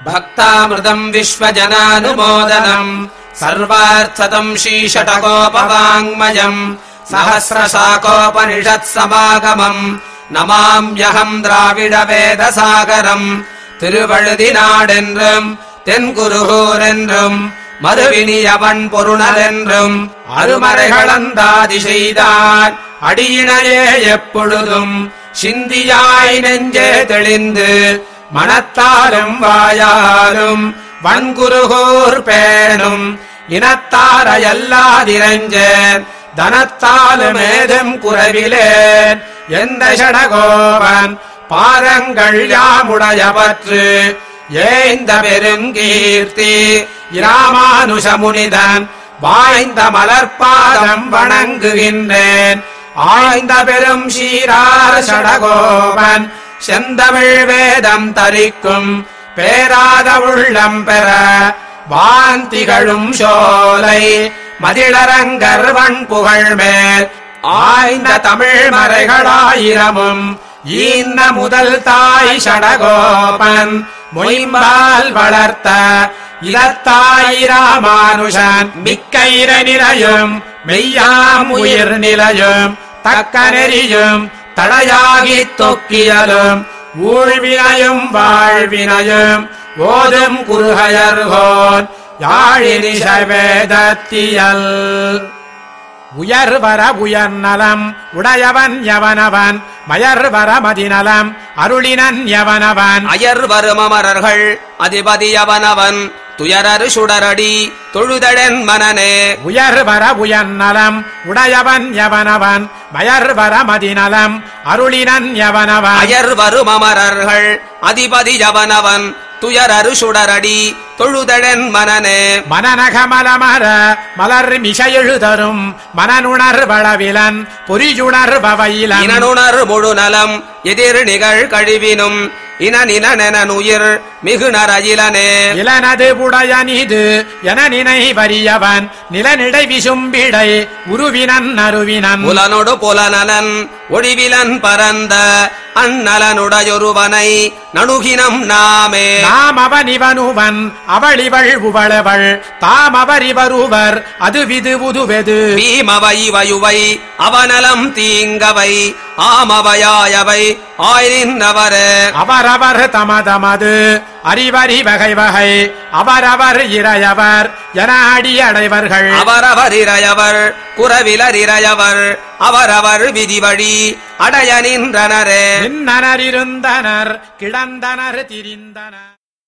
भक्तामृतम् विश्वजनानुमोदनम् सर्वार्थतम् श्रीषटकोपवाङ्मयम् सहस्रशाकोपनिषत्समागमम् நமாம்யகம் திராவிட வேதசாகரம் திருவழுதினாடென்றும் தென்குருகூர் என்றும் மறுவினியவன் பொருணரென்றும் அருமறைகளந்தாதி செய்தான் அடியினையே எப்பொழுதும் சிந்தியாய் நெஞ்சே தெளிந்து மனத்தாலும் வாயாலும் வன்குருகூர் பேணும் இனத்தாரையல்லாதிரஞ்சேன் தனத்தாலும் ஏதும் குறைவிலேன் எந்த ஷடகோவன் பாரங்கள் யாமுடையவற்று ஏந்த பெருங்கீர்த்தி இராமானுஷ முனிதன் வாய்ந்த மலர்பாதம் வணங்குகின்றேன். ஆய்ந்த பெரும் சீரார் சடகோபன் செந்தமிழ் வேதம் தரிக்கும் பேராத உள்ளம் பெற வாந்திகளும் சோலை மதிளரங்கர் வன் புகழ் மேல் ஆய்ந்த தமிழ் மறைகளாயிரமும் ஈந்த முதல் தாய் சடகோபன் மொயம்பால் வளர்த்த இலத்தாயிராமானுஷன் மிக்க இர நிலையும் மெய்யாம் உயிர் நிலையும் தக்க நெறியும் தடையாகி தொக்கியலும் ஊழ்வினையும் வாழ்வினையும் ஓதும் குருகயர்கோன் யாழினிஷ வேதத்தியல் உயர்வர உயர்நலம் உடையவன் எவனவன் மயர்வர மதிநலம் அருளினன் எவனவன் அயர் வருமமரர்கள் அதிபதியவனவன் துயரரு சுடரடி தொழுதழன் மனனே. உயர்வர உயர்நலம் உடையவன் எவனவன்? மயர்வர மதிநலம் அருளினன் எவனவன்? அயர் வருமமரர்கள் அதிபதியவனவன் துயரரு சுடரடி தொழுதழன் மனனே. மனநகமலமர மலர் மிசையெழுதரும் மனனுணர் வளவிலன் பொறியுணர் பவையிலன் முழு நலம் எதிர் நிகழ் கழிவினும் இனநினனெனுயிர் மிகு நரயிலனே இளனது உடையனிது என நினை வரியவன் நிலனிடை விசும்பிடை உருவினன் அருவினன். புலனொடு புலனலன் ஒழிவிலன் பரந்த அந்நலனுடையொருவனை நணுகினம் நாமே. நாம் அவன் இவனுவன் அவள் இவள் உவளவள். தாம் அவர் இவருவர் அது விது உதுவெது. பீமவை வயுவை அவனலம் தீங்கவை. ஆமவையாயவை ஆயினவரே அவரவர் தமதமது அறிவறி வகை வகை அவரவர் இறையவர் என அடி அடைவர்கள் அவரவர் இறையவர் குறவிலர் இறையவர் அவரவர் விதிவழி அடைய நின்றனரே. நின்னனர் இருந்தனர் கிடந்தனர் திரிந்தனர்.